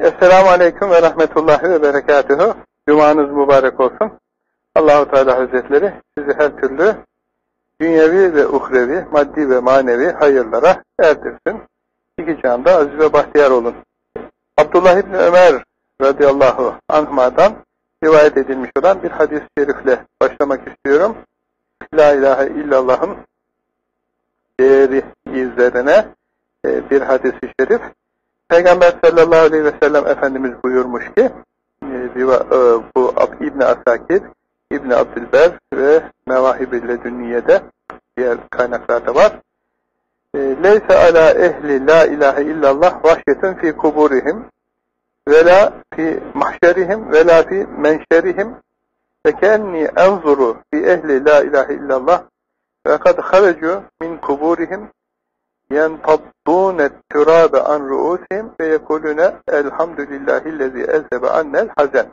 Esselamu Aleyküm ve Rahmetullahi ve Berekatühü. Cumanız mübarek olsun. Allahu Teala Hazretleri sizi her türlü dünyevi ve uhrevi, maddi ve manevi hayırlara erdirsin. İki canda aziz ve bahtiyar olun. Abdullah İbni Ömer radıyallahu anhmadan rivayet edilmiş olan bir hadis-i şerifle başlamak istiyorum. La ilahe illallah'ın değeri izlerine e, bir hadis-i şerif. Peygamber sallallahu aleyhi ve sellem Efendimiz buyurmuş ki e, e, bu İbni Asakir, İbni Abdülber ve Mevahib-i Ledünniye'de diğer kaynaklarda var. Leyse ala ehli la ilahe illallah vahşetun fi kuburihim ve la fi mahşerihim ve la fi menşerihim ve kenni enzuru fi ehli la ilahe illallah ve kad haracu min kuburihim yenfaddûne türâbe an ru'ûsihim ve yekulûne elhamdülillahillezî elzebe annel hazen.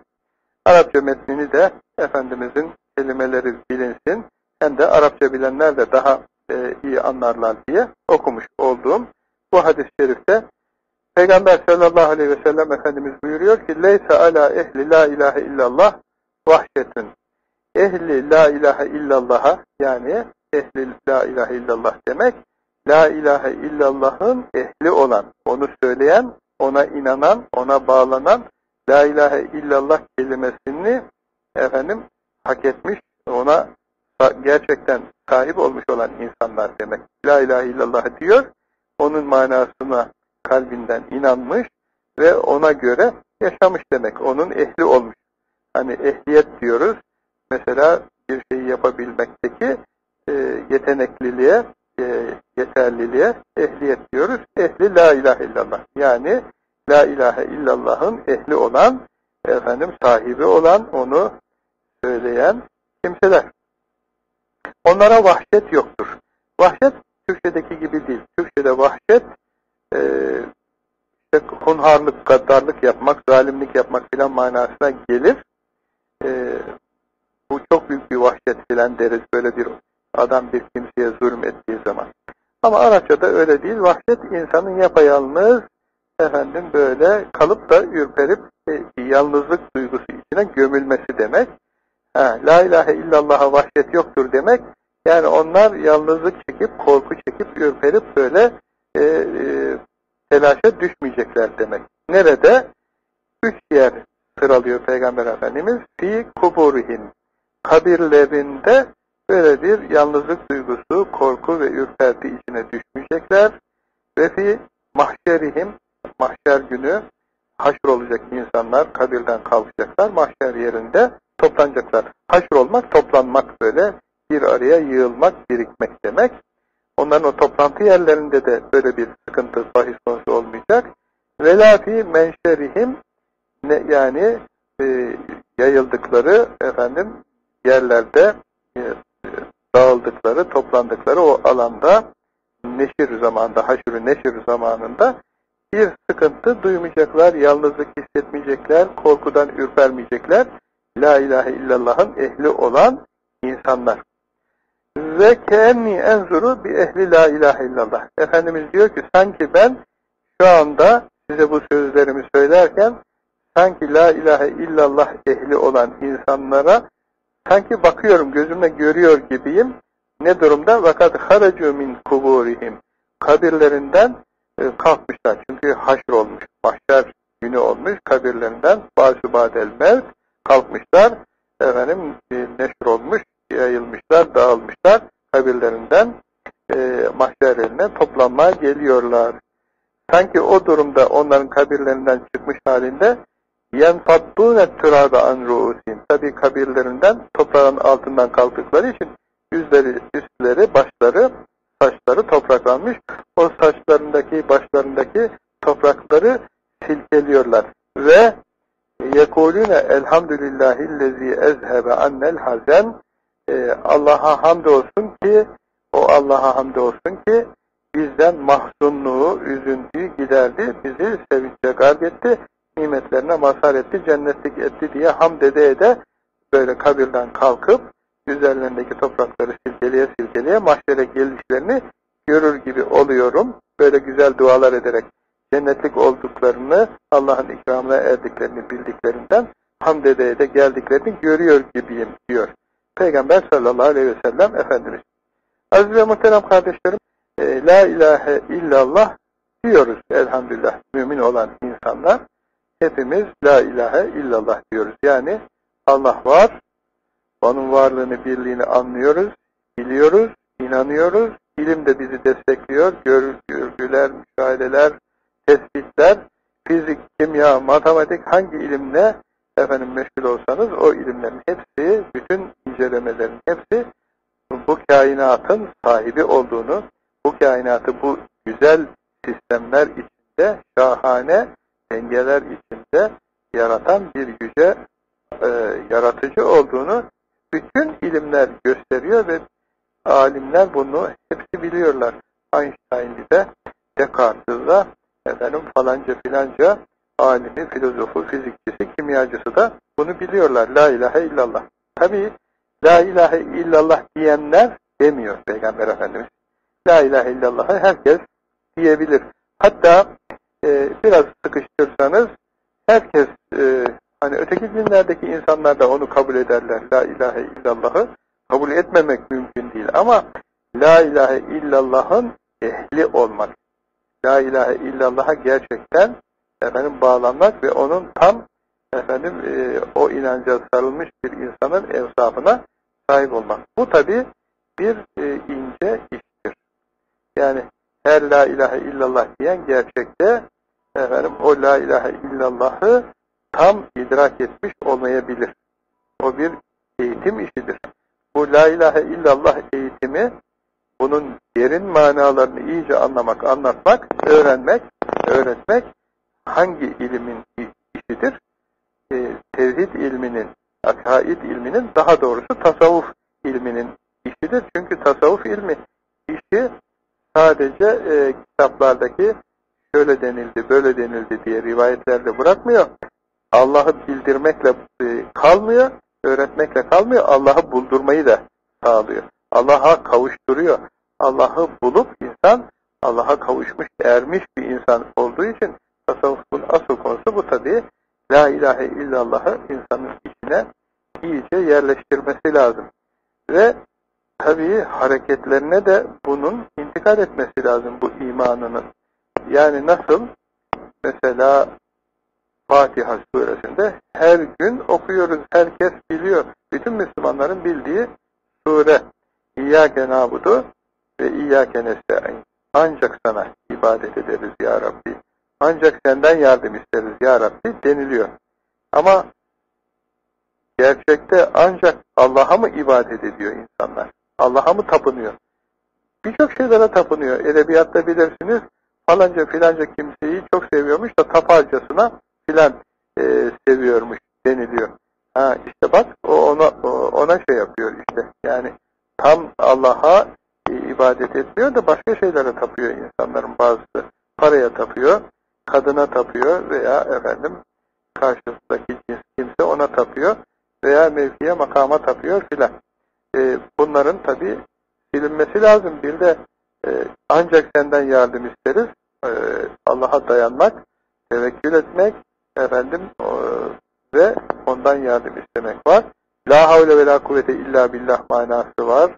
Arapça metnini de Efendimizin kelimeleri bilinsin. Hem de Arapça bilenler de daha e, iyi anlarlar diye okumuş olduğum bu hadis-i şerifte. Peygamber sallallahu aleyhi ve sellem Efendimiz buyuruyor ki Leyse ala ehli la ilahe illallah vahşetün ehli la ilahe illallah'a yani ehli la ilahe illallah demek La ilahe illallah'ın ehli olan, onu söyleyen, ona inanan, ona bağlanan, La ilahe illallah kelimesini efendim hak etmiş, ona gerçekten sahip olmuş olan insanlar demek. La ilahe illallah diyor, onun manasına kalbinden inanmış ve ona göre yaşamış demek. Onun ehli olmuş. Hani ehliyet diyoruz. Mesela bir şeyi yapabilmekteki e, yetenekliliğe e, yeterliliğe ehliyet diyoruz. Ehli la ilahe illallah. Yani la ilahe illallah'ın ehli olan, efendim sahibi olan, onu söyleyen kimseler. Onlara vahşet yoktur. Vahşet Türkçedeki gibi değil. Türkçede vahşet e, işte hunharlık, gaddarlık yapmak, zalimlik yapmak filan manasına gelir. E, bu çok büyük bir vahşet filan deriz böyle bir Adam bir kimseye zulüm ettiği zaman. Ama Arapçada öyle değil. Vahşet insanın yapayalnız efendim böyle kalıp da ürperip e, yalnızlık duygusu içine gömülmesi demek. Ha, La ilahe illallah'a vahşet yoktur demek. Yani onlar yalnızlık çekip, korku çekip, ürperip böyle e, e, telaşa düşmeyecekler demek. Nerede? Üç yer sıralıyor Peygamber Efendimiz. Fi kuburihim. Kabirlerinde Böyle bir yalnızlık duygusu, korku ve ürperti içine düşmeyecekler. Ve fi mahşerihim, mahşer günü haşr olacak insanlar, kabirden kalkacaklar, mahşer yerinde toplanacaklar. Haşr olmak, toplanmak böyle, bir araya yığılmak, birikmek demek. Onların o toplantı yerlerinde de böyle bir sıkıntı, bahis konusu olmayacak. Ve la fi menşerihim, ne, yani e, yayıldıkları efendim yerlerde e, dağıldıkları, toplandıkları o alanda neşir zamanında, haşr neşir zamanında bir sıkıntı duymayacaklar, yalnızlık hissetmeyecekler, korkudan ürpermeyecekler. La ilahe illallah'ın ehli olan insanlar. Ve keenni enzuru bir ehli la ilahe illallah. Efendimiz diyor ki sanki ben şu anda size bu sözlerimi söylerken sanki la ilahe illallah ehli olan insanlara Sanki bakıyorum, gözümle görüyor gibiyim. Ne durumda? Vakat haracu min kuburihim. Kabirlerinden e, kalkmışlar. Çünkü haşr olmuş. Mahşer günü olmuş. Kabirlerinden bazı badel mevt kalkmışlar. Efendim e, neşr olmuş, yayılmışlar, dağılmışlar. Kabirlerinden e, mahşer eline toplanmaya geliyorlar. Sanki o durumda onların kabirlerinden çıkmış halinde يَنْفَضُّونَ التُّرَابَ عَنْ رُؤُسِهِمْ Tabi kabirlerinden, toprağın altından kalktıkları için yüzleri, üstleri, başları, saçları topraklanmış. O saçlarındaki, başlarındaki toprakları silkeliyorlar. Ve yekulune elhamdülillahillezî ezhebe annel hazen e, Allah'a hamdolsun ki o Allah'a hamdolsun ki bizden mahzunluğu, üzüntüyü giderdi, bizi sevince garb etti nimetlerine mazhar etti, cennetlik etti diye hamd ede ede böyle kabirden kalkıp üzerlerindeki toprakları silkeleye silkeleye mahşere gelişlerini görür gibi oluyorum. Böyle güzel dualar ederek cennetlik olduklarını, Allah'ın ikramına erdiklerini bildiklerinden hamd ede de geldiklerini görüyor gibiyim diyor. Peygamber sallallahu aleyhi ve sellem Efendimiz. Aziz ve muhterem kardeşlerim, e, La ilahe illallah diyoruz elhamdülillah mümin olan insanlar. Hepimiz La ilahe illallah diyoruz. Yani Allah var, onun varlığını, birliğini anlıyoruz, biliyoruz, inanıyoruz. İlim de bizi destekliyor. Gör, görgüler, müşahedeler, tespitler, fizik, kimya, matematik hangi ilimle efendim meşgul olsanız o ilimlerin hepsi, bütün incelemelerin hepsi bu kainatın sahibi olduğunu, bu kainatı bu güzel sistemler içinde, şahane dengeler içinde yaratan bir güce e, yaratıcı olduğunu bütün ilimler gösteriyor ve alimler bunu hepsi biliyorlar. Einstein'ı da Descartes'ı da efendim falanca filanca alimi, filozofu, fizikçisi, kimyacısı da bunu biliyorlar. La ilahe illallah. Tabi La ilahe illallah diyenler demiyor Peygamber Efendimiz. La ilahe illallah'ı herkes diyebilir. Hatta e, biraz sıkıştırsanız herkes e, hani öteki dinlerdeki insanlar da onu kabul ederler. La ilahe illallah'ı kabul etmemek mümkün değil. Ama La ilahe illallah'ın ehli olmak. La ilahe illallah'a gerçekten efendim bağlanmak ve onun tam efendim e, o inanca sarılmış bir insanın evsafına sahip olmak. Bu tabi bir e, ince iştir. Yani her la ilahe illallah diyen gerçekte efendim o la ilahe illallahı tam idrak etmiş olmayabilir. O bir eğitim işidir. Bu la ilahe illallah eğitimi bunun derin manalarını iyice anlamak, anlatmak, öğrenmek, öğretmek hangi ilimin işidir? E, tevhid ilminin, akaid ilminin, daha doğrusu tasavvuf ilminin işidir. Çünkü tasavvuf ilmi işi sadece e, kitaplardaki şöyle denildi, böyle denildi diye rivayetlerde bırakmıyor. Allah'ı bildirmekle e, kalmıyor, öğretmekle kalmıyor, Allah'ı buldurmayı da sağlıyor. Allah'a kavuşturuyor. Allah'ı bulup insan Allah'a kavuşmuş, ermiş bir insan olduğu için tasavvufun asıl konusu bu tabii. La ilahe illallah'ı insanın içine iyice yerleştirmesi lazım. Ve tabii hareketlerine de bunun intikal etmesi lazım bu imanının. Yani nasıl? Mesela Fatiha suresinde her gün okuyoruz. Herkes biliyor. Bütün Müslümanların bildiği sure. İyyâke nâbudu ve İyyâke nesta'in. Ancak sana ibadet ederiz ya Rabbi. Ancak senden yardım isteriz ya Rabbi deniliyor. Ama gerçekte ancak Allah'a mı ibadet ediyor insanlar? Allah'a mı tapınıyor? Birçok şeylere tapınıyor. Edebiyatta bilirsiniz falanca filanca kimseyi çok seviyormuş da taparcasına filan e, seviyormuş deniliyor. Ha işte bak o ona ona şey yapıyor işte. Yani tam Allah'a e, ibadet etmiyor da başka şeylere tapıyor insanların bazısı. Paraya tapıyor, kadına tapıyor veya efendim karşısındaki kimse ona tapıyor veya mevkiye makama tapıyor filan. E, bunların tabi silinmesi lazım. Bir de ancak senden yardım isteriz. E, Allah'a dayanmak, tevekkül etmek, efendim ve ondan yardım istemek var. La havle ve la kuvvete illa billah manası var.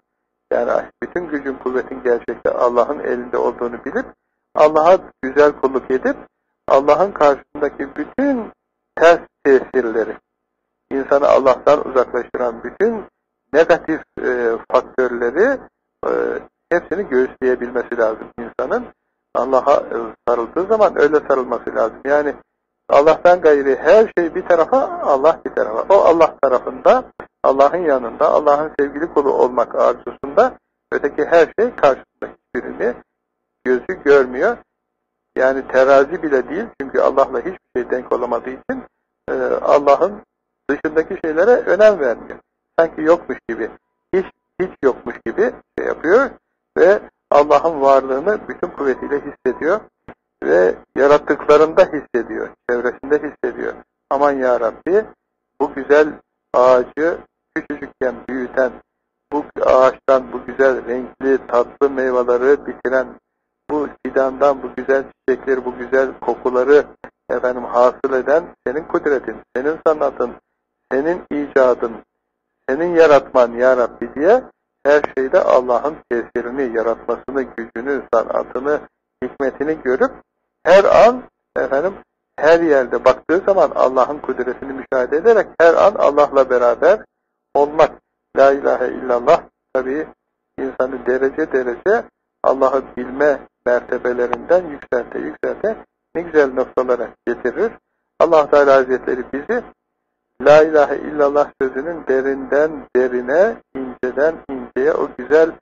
Yani bütün gücün kuvvetin gerçekte Allah'ın elinde olduğunu bilip Allah'a güzel kulluk edip Allah'ın karşısındaki bütün ters tesirleri insanı Allah'tan uzaklaştıran bütün negatif e, faktörleri e, hepsini göğüsleyebilmesi lazım insanın. Allah'a e, sarıldığı zaman öyle sarılması lazım. Yani Allah'tan gayri her şey bir tarafa, Allah bir tarafa. O Allah tarafında, Allah'ın yanında, Allah'ın sevgili kulu olmak arzusunda öteki her şey karşısında hiçbirini gözü görmüyor. Yani terazi bile değil çünkü Allah'la hiçbir şey denk olamadığı için e, Allah'ın dışındaki şeylere önem vermiyor. Sanki yokmuş gibi, hiç hiç yokmuş gibi şey yapıyor ve Allah'ın varlığını bütün kuvvetiyle hissediyor ve yarattıklarında hissediyor, çevresinde hissediyor. Aman ya Rabbi bu güzel ağacı küçücükken büyüten, bu ağaçtan bu güzel renkli tatlı meyveleri bitiren bu fidandan bu güzel çiçekleri, bu güzel kokuları efendim hasıl eden senin kudretin, senin sanatın, senin icadın, senin yaratman ya Rabbi diye her şeyde Allah'ın tesirini, yaratmasını, gücünü, sanatını, hikmetini görüp her an efendim her yerde baktığı zaman Allah'ın kudretini müşahede ederek her an Allah'la beraber olmak. La ilahe illallah tabi insanı derece derece Allah'ı bilme mertebelerinden yükselte yükselte ne güzel noktalara getirir. allah Teala Hazretleri bizi La ilahe illallah sözünün derinden derine, inceden inceye o güzel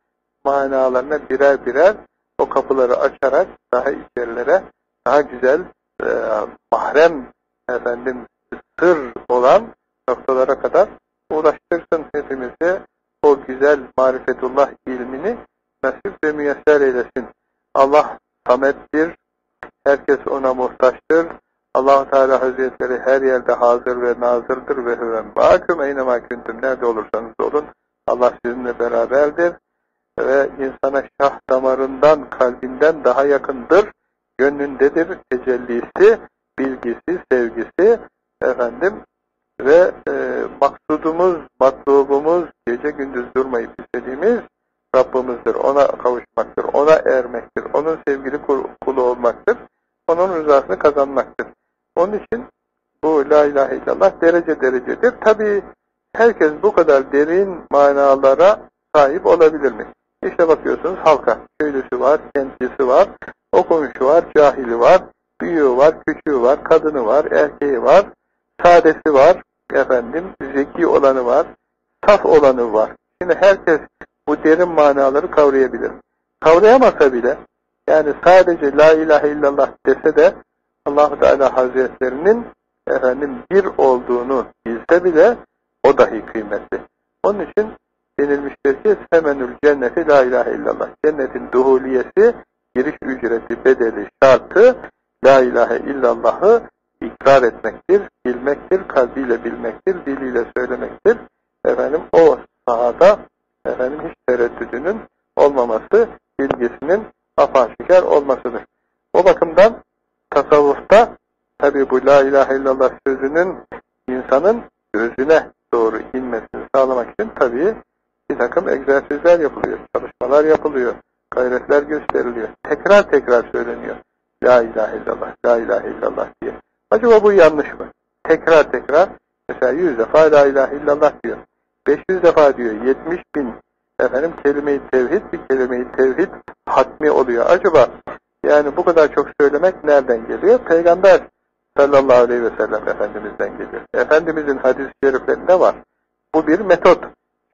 manalarına birer birer o kapıları açarak daha içerilere, daha güzel e, mahrem efendim sır olan noktalara kadar ulaştırsın hepimize o güzel marifetullah ilmini nasip ve müyesser eylesin. Allah samettir, herkes ona muhtaçtır. allah Teala Hazretleri her yerde hazır ve nazırdır ve hüven baküm eynema küntüm nerede olursanız olun. Allah sizinle beraberdir ve insana şah damarından, kalbinden daha yakındır. Gönlündedir tecellisi, bilgisi, sevgisi efendim ve e, maksudumuz, matlubumuz gece gündüz durmayıp istediğimiz Rabbimizdir. Ona kavuşmaktır, ona ermektir, onun sevgili kulu olmaktır, onun rızasını kazanmaktır. Onun için bu La ilahe illallah derece derecedir. Tabi herkes bu kadar derin manalara sahip olabilir mi? İşte bakıyorsunuz halka, köylüsü var, kentlisi var, okumuşu var, cahili var, büyüğü var, küçüğü var, kadını var, erkeği var, sadesi var, efendim, zeki olanı var, saf olanı var. Şimdi herkes bu derin manaları kavrayabilir. Kavrayamasa bile, yani sadece la ilahe illallah dese de allah Teala Hazretlerinin efendim bir olduğunu bilse bile o dahi kıymetli. Onun için denilmiştir ki semenül cenneti la ilahe illallah. Cennetin duhuliyesi, giriş ücreti, bedeli, şartı la ilahe illallahı ikrar etmektir, bilmektir, kalbiyle bilmektir, diliyle söylemektir. Efendim o sahada efendim hiç tereddüdünün olmaması, bilgisinin apaşikar olmasıdır. O bakımdan tasavvufta tabi bu la ilahe illallah sözünün insanın gözüne doğru inmesini sağlamak için tabi bir takım egzersizler yapılıyor, çalışmalar yapılıyor, gayretler gösteriliyor. Tekrar tekrar söyleniyor. La ilahe illallah, la ilahe illallah diye. Acaba bu yanlış mı? Tekrar tekrar, mesela yüz defa la ilahe illallah diyor. 500 defa diyor, 70 bin efendim kelime-i tevhid bir kelime-i tevhid hatmi oluyor. Acaba yani bu kadar çok söylemek nereden geliyor? Peygamber sallallahu aleyhi ve sellem Efendimiz'den geliyor. Efendimiz'in hadis-i şeriflerinde var. Bu bir metot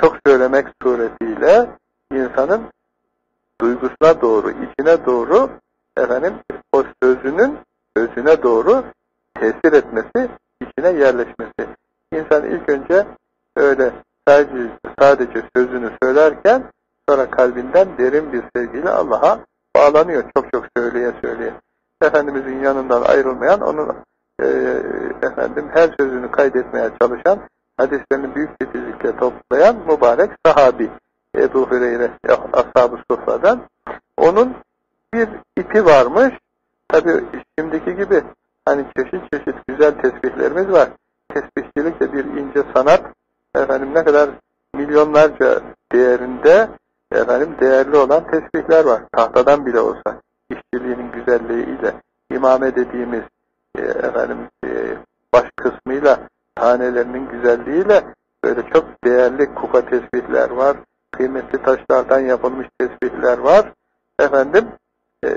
çok söylemek suretiyle insanın duygusuna doğru, içine doğru efendim o sözünün özüne doğru tesir etmesi, içine yerleşmesi. İnsan ilk önce öyle sadece, sadece sözünü söylerken sonra kalbinden derin bir sevgiyle Allah'a bağlanıyor. Çok çok söyleye söyleye. Efendimizin yanından ayrılmayan, onun efendim her sözünü kaydetmeye çalışan hadislerini büyük titizlikle toplayan mübarek sahabi Ebu Hüreyre Ashab-ı Sufra'dan onun bir ipi varmış. Tabi şimdiki gibi hani çeşit çeşit güzel tesbihlerimiz var. Tesbihçilik de bir ince sanat. Efendim ne kadar milyonlarca değerinde efendim değerli olan tesbihler var. Tahtadan bile olsa işçiliğinin güzelliğiyle imame dediğimiz e, efendim e, baş kısmıyla tanelerinin güzelliğiyle böyle çok değerli kuka tesbihler var. Kıymetli taşlardan yapılmış tesbihler var. Efendim e,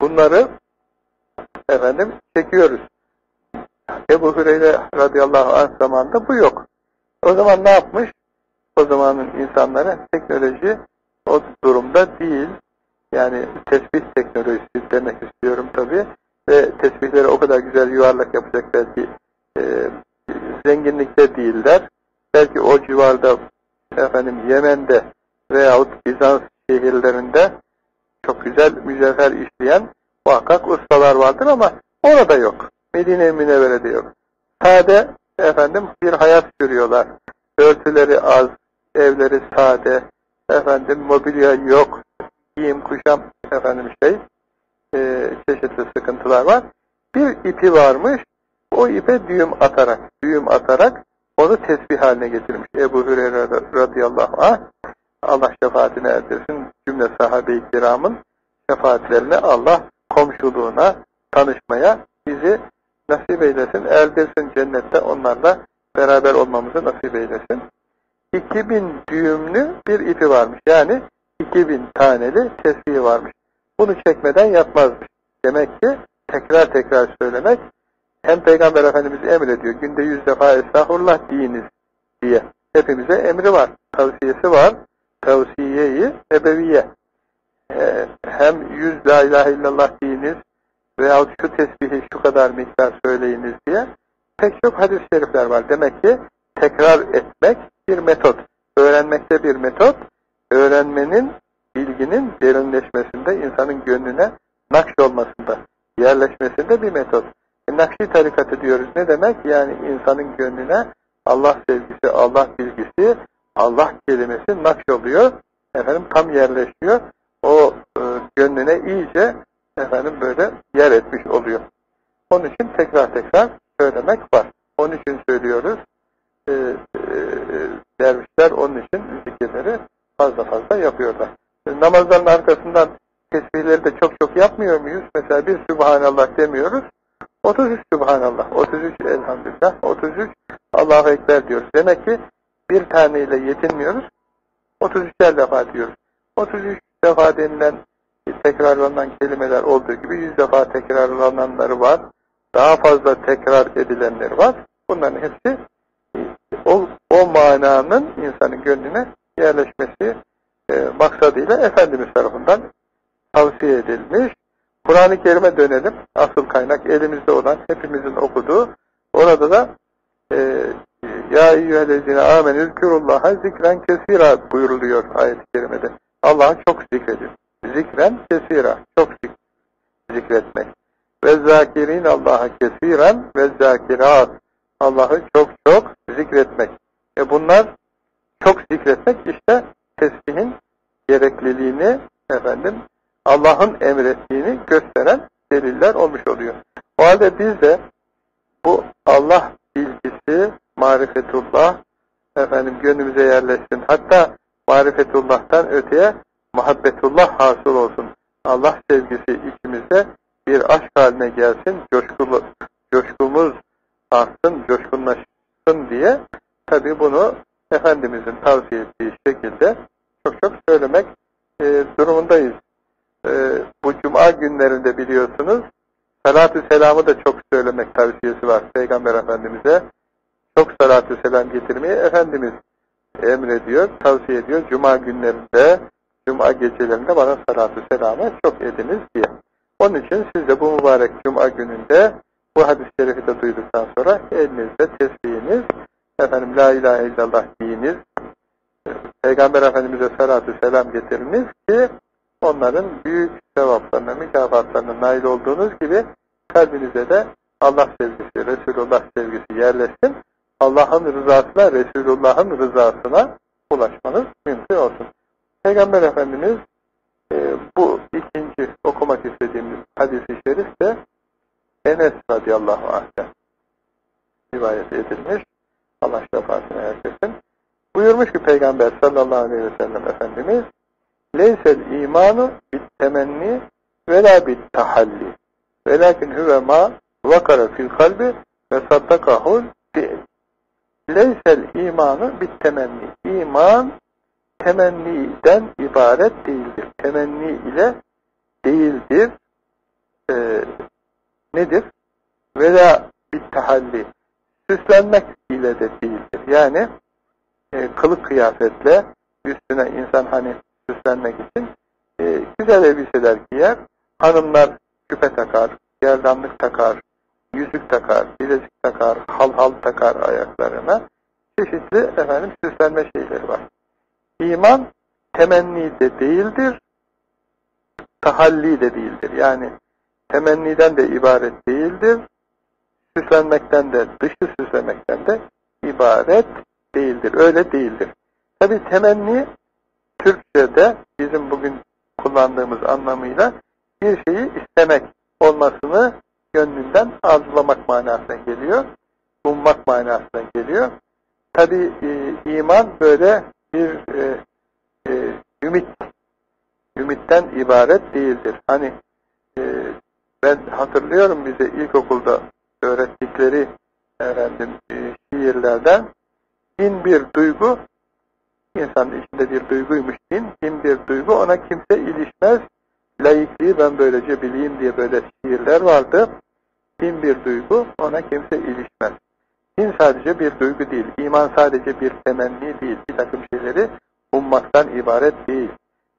bunları efendim çekiyoruz. Ebu Hüreyre radıyallahu anh zamanında bu yok. O zaman ne yapmış? O zamanın insanları teknoloji o durumda değil. Yani tesbih teknolojisi demek istiyorum tabi. Ve tesbihleri o kadar güzel yuvarlak yapacak belki e, zenginlikte değiller. Belki o civarda efendim Yemen'de veyahut Bizans şehirlerinde çok güzel mücevher işleyen muhakkak ustalar vardır ama orada yok. Medine-i Münevvere'de yok. Sade efendim bir hayat sürüyorlar. Örtüleri az, evleri sade, efendim mobilya yok, giyim, kuşam, efendim şey, e, çeşitli sıkıntılar var. Bir ipi varmış, o ipe düğüm atarak, düğüm atarak onu tesbih haline getirmiş. Ebu Hüreyre radıyallahu anh, Allah şefaatine erdirsin cümle sahabe-i kiramın şefaatlerine Allah komşuluğuna, tanışmaya bizi nasip eylesin, erdirsin cennette onlarla beraber olmamızı nasip eylesin. 2000 düğümlü bir ipi varmış. Yani 2000 taneli tesbihi varmış. Bunu çekmeden yatmazmış. Demek ki tekrar tekrar söylemek hem Peygamber Efendimiz emrediyor. Günde yüz defa estağfurullah deyiniz diye. Hepimize emri var. Tavsiyesi var. Tavsiyeyi ebeviye. Ee, hem yüz la ilahe illallah deyiniz veyahut şu tesbihi şu kadar miktar söyleyiniz diye pek çok hadis-i şerifler var. Demek ki tekrar etmek bir metot. Öğrenmekte bir metot. Öğrenmenin, bilginin derinleşmesinde, insanın gönlüne nakş olmasında, yerleşmesinde bir metot. Nakşi tarikatı diyoruz. Ne demek? Yani insanın gönlüne Allah sevgisi, Allah bilgisi, Allah kelimesi nakş oluyor. Efendim tam yerleşiyor. O e, gönlüne iyice efendim böyle yer etmiş oluyor. Onun için tekrar tekrar söylemek var. Onun için söylüyoruz. E, e, dervişler onun için zikirleri fazla fazla yapıyorlar. E, namazların arkasından tesbihleri de çok çok yapmıyor muyuz? Mesela bir Sübhanallah demiyoruz. 33 Subhanallah, 33 Elhamdülillah, 33 Allahu Ekber diyoruz. Demek ki bir taneyle yetinmiyoruz. 33'er defa diyoruz. 33 defa denilen tekrarlanan kelimeler olduğu gibi 100 defa tekrarlananları var. Daha fazla tekrar edilenleri var. Bunların hepsi o, o mananın insanın gönlüne yerleşmesi e, maksadıyla Efendimiz tarafından tavsiye edilmiş. Kur'an-ı Kerim'e dönelim. Asıl kaynak elimizde olan, hepimizin okuduğu. Orada da e, Ya eyyühellezine amenü zkurullaha zikren kesira buyuruluyor ayet-i kerimede. Allah'ı çok zikredin. Zikren kesira. Çok zik zikretmek. Ve zakirin Allah'a kesiren ve zakirat. Allah'ı çok çok zikretmek. E bunlar çok zikretmek işte tesbihin gerekliliğini efendim Allah'ın emrettiğini gösteren deliller olmuş oluyor. O halde biz de bu Allah bilgisi, marifetullah efendim gönlümüze yerleşsin. Hatta marifetullah'tan öteye muhabbetullah hasıl olsun. Allah sevgisi içimize bir aşk haline gelsin, coşkulu, coşkumuz artsın, coşkunlaşsın diye tabi bunu Efendimizin tavsiye ettiği şekilde çok çok söylemek e, durumundayız e, bu cuma günlerinde biliyorsunuz salatü selamı da çok söylemek tavsiyesi var Peygamber Efendimiz'e. Çok salatü selam getirmeyi Efendimiz emrediyor, tavsiye ediyor. Cuma günlerinde, cuma gecelerinde bana salatü selamı çok ediniz diye. Onun için siz de bu mübarek cuma gününde bu hadis-i şerifi de duyduktan sonra elinizde tesbihiniz, efendim la ilahe illallah deyiniz, Peygamber Efendimiz'e salatü selam getiriniz ki onların büyük sevaplarına, mükafatlarına nail olduğunuz gibi kalbinize de Allah sevgisi, Resulullah sevgisi yerleşsin. Allah'ın rızasına, Resulullah'ın rızasına ulaşmanız mümkün olsun. Peygamber Efendimiz e, bu ikinci okumak istediğimiz hadis-i şerif de Enes radıyallahu anh'ten rivayet edilmiş. Allah şefaatine erdirsin. Buyurmuş ki Peygamber sallallahu aleyhi ve sellem Efendimiz Leysel imanu bit temenni ve la bit tahalli. Velakin huve ma vakara fil kalbi ve saddakahul fi'l. Leysel imanu bit temenni. İman temenniden ibaret değildir. Temenni ile değildir. Ee, nedir? Vela bit tahalli. Süslenmek ile de değildir. Yani e, kılık kıyafetle üstüne insan hani süslenmek için e, güzel elbiseler giyer. Hanımlar küpe takar, gerdanlık takar, yüzük takar, bilezik takar, hal hal takar ayaklarına. Çeşitli efendim süslenme şeyleri var. İman temenni de değildir, tahalli de değildir. Yani temenniden de ibaret değildir, süslenmekten de, dışı süslemekten de ibaret değildir. Öyle değildir. Tabi temenni Türkçe'de bizim bugün kullandığımız anlamıyla bir şeyi istemek olmasını gönlünden arzulamak manasına geliyor. Ummak manasına geliyor. Tabi e, iman böyle bir e, e, ümit, ümitten ibaret değildir. Hani e, ben hatırlıyorum bize ilkokulda öğrettikleri efendim e, şiirlerden bin bir duygu insanın içinde bir duyguymuş din, bin bir duygu ona kimse ilişmez. Layıklığı ben böylece bileyim diye böyle şiirler vardı. Bin bir duygu ona kimse ilişmez. Din sadece bir duygu değil, iman sadece bir temenni değil, bir takım şeyleri ummaktan ibaret değil.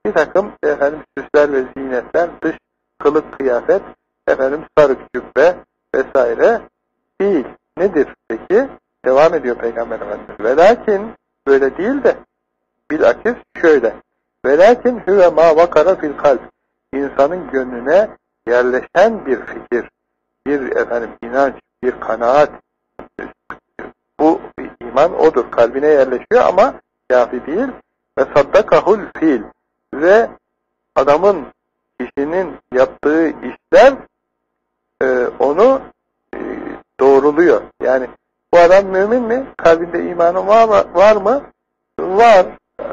Bir takım efendim süsler ve zinetler, dış kılık kıyafet, efendim sarık cübbe vesaire değil. Nedir peki? Devam ediyor Peygamber Efendimiz. Ve lakin böyle değil de bilakis şöyle. Ve lakin huve ma vakara fil kalp. İnsanın gönlüne yerleşen bir fikir, bir efendim inanç, bir kanaat. Bu iman odur. Kalbine yerleşiyor ama kafi değil. Ve saddakahul fil. Ve adamın, kişinin yaptığı işler e, onu e, doğruluyor. Yani bu adam mümin mi? Kalbinde imanı var mı? Var.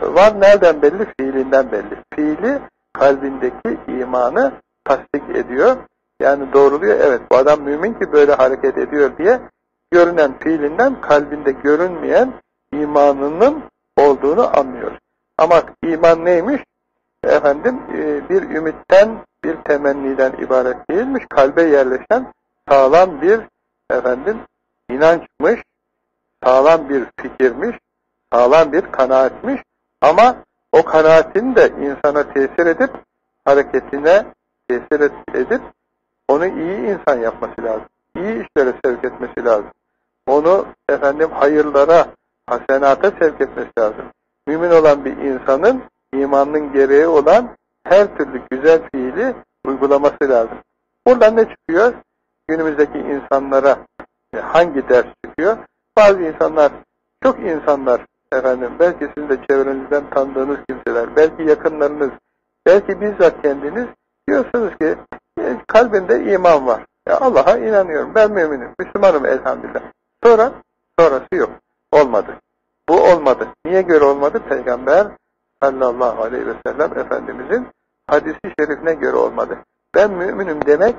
Var nereden belli? Fiilinden belli. Fiili kalbindeki imanı tasdik ediyor. Yani doğruluyor. Evet bu adam mümin ki böyle hareket ediyor diye görünen fiilinden kalbinde görünmeyen imanının olduğunu anlıyor. Ama iman neymiş? Efendim e, bir ümitten, bir temenniden ibaret değilmiş. Kalbe yerleşen sağlam bir efendim inançmış, sağlam bir fikirmiş, sağlam bir kanaatmiş ama o kanaatin de insana tesir edip hareketine tesir edip onu iyi insan yapması lazım. İyi işlere sevk etmesi lazım. Onu efendim hayırlara, hasenata sevk etmesi lazım. Mümin olan bir insanın imanın gereği olan her türlü güzel fiili uygulaması lazım. Buradan ne çıkıyor? Günümüzdeki insanlara hangi ders çıkıyor? Bazı insanlar, çok insanlar efendim, belki sizin de çevrenizden tanıdığınız kimseler, belki yakınlarınız, belki bizzat kendiniz diyorsunuz ki e, kalbinde iman var. Allah'a inanıyorum, ben müminim, Müslümanım elhamdülillah. Sonra, sonrası yok. Olmadı. Bu olmadı. Niye göre olmadı? Peygamber sallallahu aleyhi ve sellem Efendimizin hadisi şerifine göre olmadı. Ben müminim demek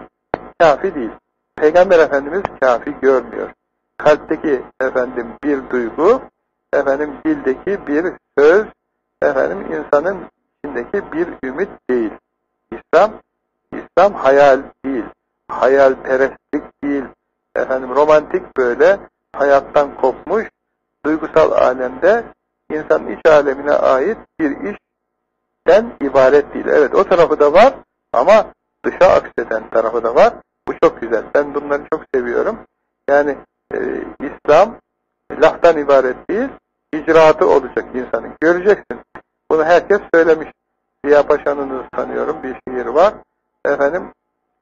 kafi değil. Peygamber Efendimiz kafi görmüyor. Kalpteki efendim bir duygu, efendim dildeki bir söz, efendim insanın içindeki bir ümit değil. İslam, İslam hayal değil, hayalperestlik değil, efendim romantik böyle hayattan kopmuş, duygusal alemde insanın iç alemine ait bir işten ibaret değil. Evet o tarafı da var ama dışa akseden tarafı da var. Bu çok güzel. Ben bunları çok seviyorum. Yani e, İslam laftan ibaret değil, icraatı olacak insanın. Göreceksin. Bunu herkes söylemiş. Ziya Paşa'nın tanıyorum. Bir şiir var. Efendim,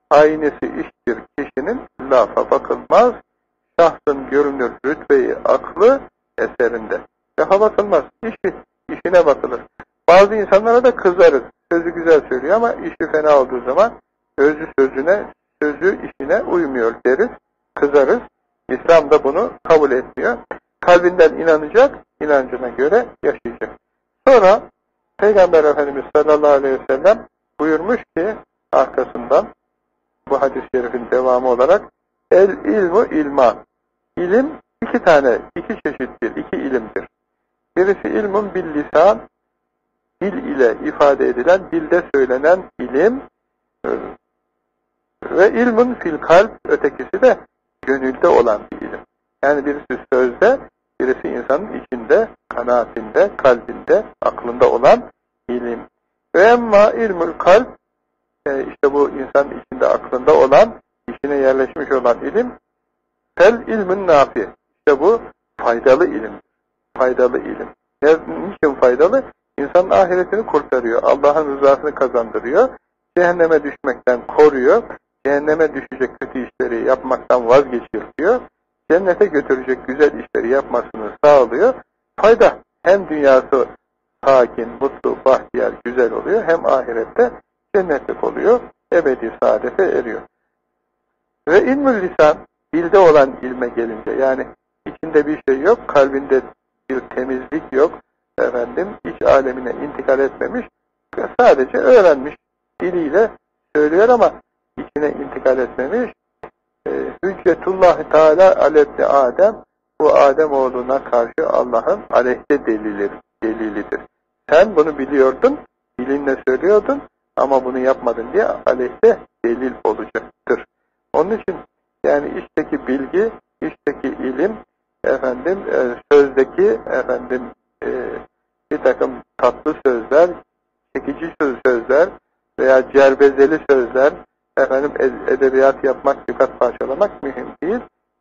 aynesi iştir kişinin lafa bakılmaz. Şahsın görünür rütbeyi aklı eserinde. Lafa bakılmaz. İşi, işine bakılır. Bazı insanlara da kızarız. Sözü güzel söylüyor ama işi fena olduğu zaman özü sözüne sözü işine uymuyor deriz, kızarız. İslam da bunu kabul etmiyor. Kalbinden inanacak, inancına göre yaşayacak. Sonra Peygamber Efendimiz sallallahu aleyhi ve sellem buyurmuş ki arkasından bu hadis-i şerifin devamı olarak el ilmu ilma. İlim iki tane, iki çeşittir, iki ilimdir. Birisi ilmun bil lisan, dil ile ifade edilen, dilde söylenen ilim, ve ilmun fil kalp, ötekisi de gönülde olan bir ilim. Yani birisi sözde, birisi insanın içinde, kanaatinde, kalbinde, aklında olan ilim. Ve emma ilmul kalp, e, işte bu insanın içinde, aklında olan, içine yerleşmiş olan ilim, fel ilmin nafi. İşte bu faydalı ilim. Faydalı ilim. Niçin faydalı? İnsanın ahiretini kurtarıyor. Allah'ın rızasını kazandırıyor. Cehenneme düşmekten koruyor cehenneme düşecek kötü işleri yapmaktan vazgeçiriyor, cennete götürecek güzel işleri yapmasını sağlıyor. Fayda hem dünyası sakin, mutlu, bahtiyar, güzel oluyor. Hem ahirette cennetlik oluyor. Ebedi saadete eriyor. Ve ilmül lisan, dilde olan ilme gelince, yani içinde bir şey yok, kalbinde bir temizlik yok, efendim, iç alemine intikal etmemiş, sadece öğrenmiş, diliyle söylüyor ama içine intikal etmemiş. E, Hüccetullah Teala alebni Adem, bu Adem oğluna karşı Allah'ın aleyhte delili, delilidir. Sen bunu biliyordun, dilinle söylüyordun ama bunu yapmadın diye aleyhte delil olacaktır. Onun için yani içteki bilgi, içteki ilim, efendim e, sözdeki efendim e, bir takım tatlı sözler, çekici sözler veya cerbezeli sözler, efendim edebiyat yapmak, dikkat parçalamak mühim değil.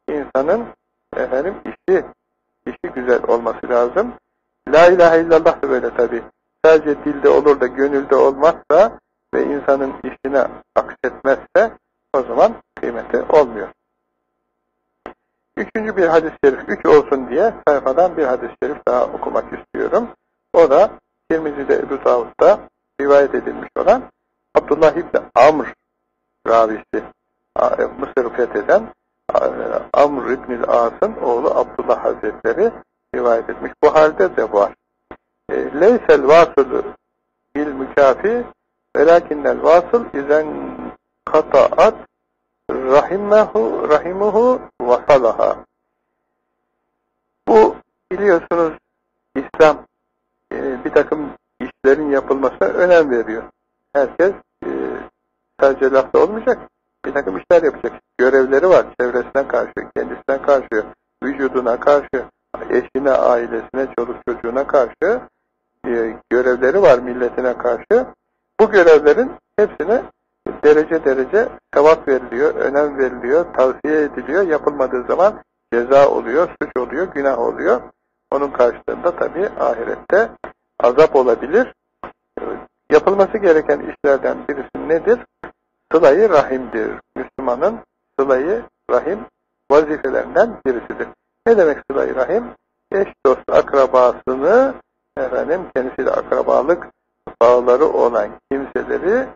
İnsanın efendim işi, işi güzel olması lazım. La ilahe illallah da böyle tabi. Sadece dilde olur da gönülde olmazsa ve insanın işine aksetmezse o zaman kıymeti olmuyor. Üçüncü bir hadis-i şerif, üç olsun diye sayfadan bir hadis-i şerif daha okumak istiyorum. O da Tirmizi'de Ebu Davud'da rivayet edilmiş olan Abdullah İbni Amr ravisi, Mısır'ı fetheden Amr İbnül As'ın oğlu Abdullah Hazretleri rivayet etmiş. Bu halde de var. E, Leysel vasılı bil mükafi velakinnel vasıl izen kataat rahimehu rahimuhu vasalaha. Bu biliyorsunuz İslam e, bir takım işlerin yapılmasına önem veriyor. Herkes sadece lafta olmayacak. Bir takım işler yapacak. Görevleri var. Çevresine karşı, kendisine karşı, vücuduna karşı, eşine, ailesine, çoluk çocuğuna karşı e, görevleri var milletine karşı. Bu görevlerin hepsine derece derece sevap veriliyor, önem veriliyor, tavsiye ediliyor. Yapılmadığı zaman ceza oluyor, suç oluyor, günah oluyor. Onun karşılığında tabi ahirette azap olabilir. Yapılması gereken işlerden birisi nedir? Sılayı rahimdir. Müslümanın sılayı rahim vazifelerinden birisidir. Ne demek sılayı rahim? Eş dost akrabasını efendim kendisiyle akrabalık bağları olan kimseleri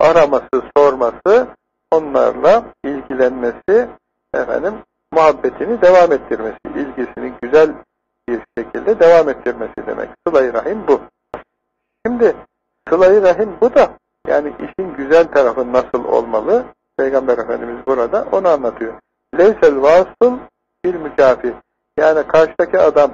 araması, sorması, onlarla ilgilenmesi, efendim muhabbetini devam ettirmesi, ilgisini güzel bir şekilde devam ettirmesi demek. Sıla-i Rahim bu. Şimdi Sıla-i Rahim bu da yani işin güzel tarafı nasıl olmalı? Peygamber Efendimiz burada onu anlatıyor. Leysel vasıl bir mükafi. Yani karşıdaki adam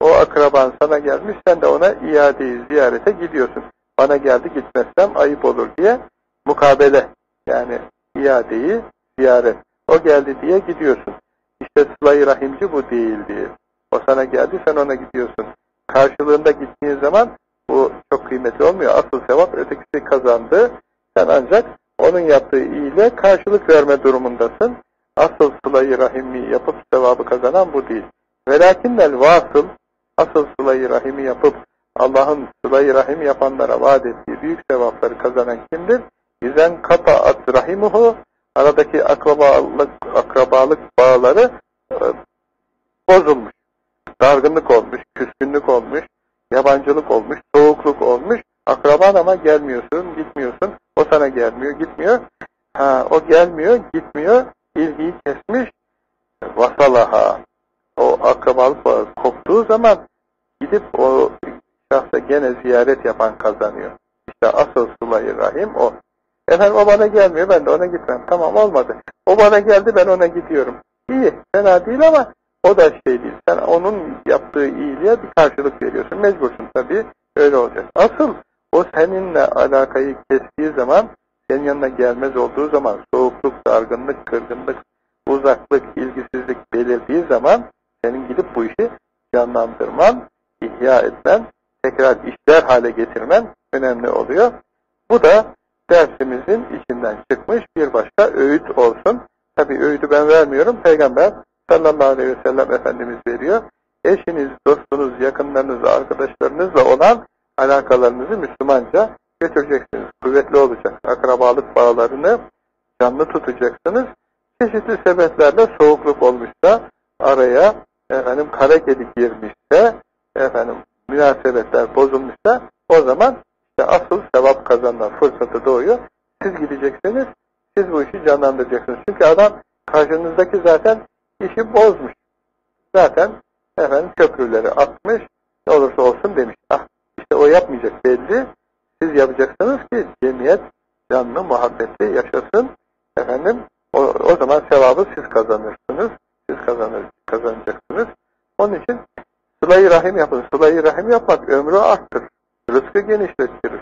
o akraban sana gelmiş sen de ona iadeyi ziyarete gidiyorsun. Bana geldi gitmezsem ayıp olur diye mukabele yani iadeyi ziyaret. O geldi diye gidiyorsun. İşte sıla rahimci bu değil diye. O sana geldi sen ona gidiyorsun. Karşılığında gittiğin zaman bu çok kıymetli olmuyor. Asıl sevap ötekisi kazandı. Sen ancak onun yaptığı iyiyle karşılık verme durumundasın. Asıl sıla rahimi yapıp sevabı kazanan bu değil. Velakinnel vasıl asıl sıla rahimi yapıp Allah'ın sıla rahim yapanlara vaat ettiği büyük sevapları kazanan kimdir? Yüzen kataat rahimuhu aradaki akrabalık, akrabalık bağları e, bozulmuş. Dargınlık olmuş, küskünlük olmuş, yabancılık olmuş, soğukluk olmuş. Akraban ama gelmiyorsun, gitmiyorsun. O sana gelmiyor, gitmiyor. Ha, o gelmiyor, gitmiyor. ilgiyi kesmiş. Vasalaha. O akrabalık koptuğu zaman gidip o şahsa gene ziyaret yapan kazanıyor. İşte asıl sulayı rahim o. Efendim o bana gelmiyor, ben de ona gitmem. Tamam olmadı. O bana geldi, ben ona gidiyorum. İyi, fena değil ama o da şey değil. Sen onun yaptığı iyiliğe bir karşılık veriyorsun. Mecbursun tabii. Öyle olacak. Asıl o seninle alakayı kestiği zaman, senin yanına gelmez olduğu zaman, soğukluk, dargınlık, kırgınlık, uzaklık, ilgisizlik belirdiği zaman senin gidip bu işi canlandırman, ihya etmen, tekrar işler hale getirmen önemli oluyor. Bu da dersimizin içinden çıkmış bir başka öğüt olsun. Tabi öğütü ben vermiyorum. Peygamber sallallahu aleyhi ve sellem Efendimiz veriyor. Eşiniz, dostunuz, yakınlarınızla, arkadaşlarınızla olan alakalarınızı Müslümanca götüreceksiniz. Kuvvetli olacak. Akrabalık bağlarını canlı tutacaksınız. Çeşitli sebeplerle soğukluk olmuşsa, araya efendim kara kedi girmişse, efendim münasebetler bozulmuşsa o zaman işte asıl sevap kazanma fırsatı doğuyor. Siz gideceksiniz, siz bu işi canlandıracaksınız. Çünkü adam karşınızdaki zaten işi bozmuş. Zaten efendim köprüleri atmış, ne olursa olsun demiş. Ah işte o yapmayacak belli. Siz yapacaksınız ki cemiyet canlı, muhabbetli yaşasın. Efendim o, o zaman sevabı siz kazanırsınız. Siz kazanır, kazanacaksınız. Onun için sıla-i rahim yapın. Sıla-i rahim yapmak ömrü arttırır. Rızkı genişlettirir.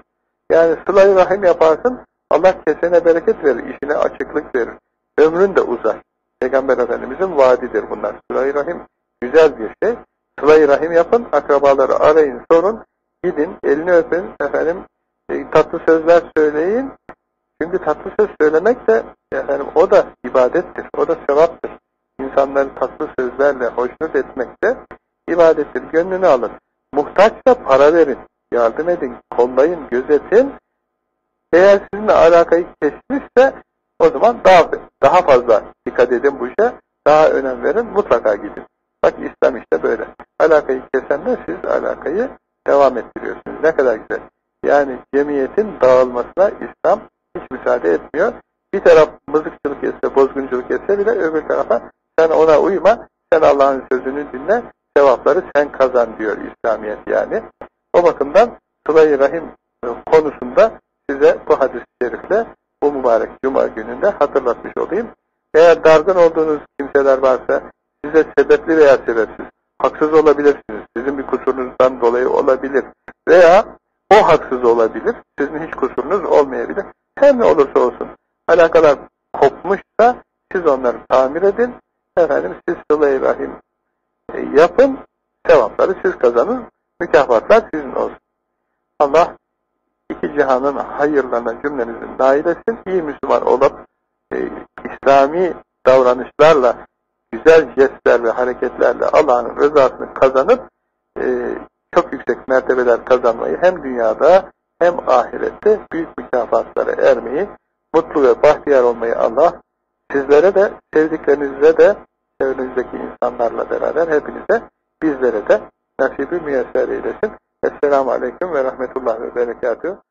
Yani sıla-i rahim yaparsın, Allah kesene bereket verir, işine açıklık verir. Ömrün de uzar. Peygamber Efendimizin vaadidir bunlar. Sıla-i rahim güzel bir şey. Sıla-i rahim yapın, akrabaları arayın, sorun, gidin, elini öpün, efendim e, tatlı sözler söyleyin. Çünkü tatlı söz söylemek de efendim o da ibadettir, o da sevaptır. İnsanları tatlı sözlerle hoşnut etmek de ibadettir. Gönlünü alın. Muhtaçsa para verin, yardım edin, kollayın, gözetin. Eğer sizinle alakayı kesmişse o zaman daha daha fazla dikkat edin bu işe, daha önem verin, mutlaka gidin. Bak İslam işte böyle. Alakayı kesenle siz alakayı devam ettiriyorsunuz. Ne kadar güzel. Yani cemiyetin dağılmasına İslam hiç müsaade etmiyor. Bir taraf mızıkçılık etse, bozgunculuk etse bile öbür tarafa sen ona uyma, sen Allah'ın sözünü dinle, sevapları sen kazan diyor İslamiyet yani. O bakımdan Sıla-i Rahim konusunda size bu hadis-i şerifle mübarek cuma gününde hatırlatmış olayım. Eğer dargın olduğunuz kimseler varsa size sebepli veya sebepsiz haksız olabilirsiniz. Sizin bir kusurunuzdan dolayı olabilir. Veya o haksız olabilir. Sizin hiç kusurunuz olmayabilir. Her ne olursa olsun alakalar kopmuşsa siz onları tamir edin. Efendim siz sıla-i rahim e, yapın. Sevapları siz kazanın. Mükafatlar sizin olsun. Allah iki cihanın hayırlarına cümlenizi nail etsin. İyi Müslüman olup e, İslami davranışlarla güzel jestler ve hareketlerle Allah'ın rızasını kazanıp e, çok yüksek mertebeler kazanmayı hem dünyada hem ahirette büyük mükafatlara ermeyi, mutlu ve bahtiyar olmayı Allah sizlere de, sevdiklerinizle de, çevrenizdeki insanlarla beraber hepinize, bizlere de nasibi müyesser eylesin. Esselamu Aleyküm ve Rahmetullah ve Berekatuhu.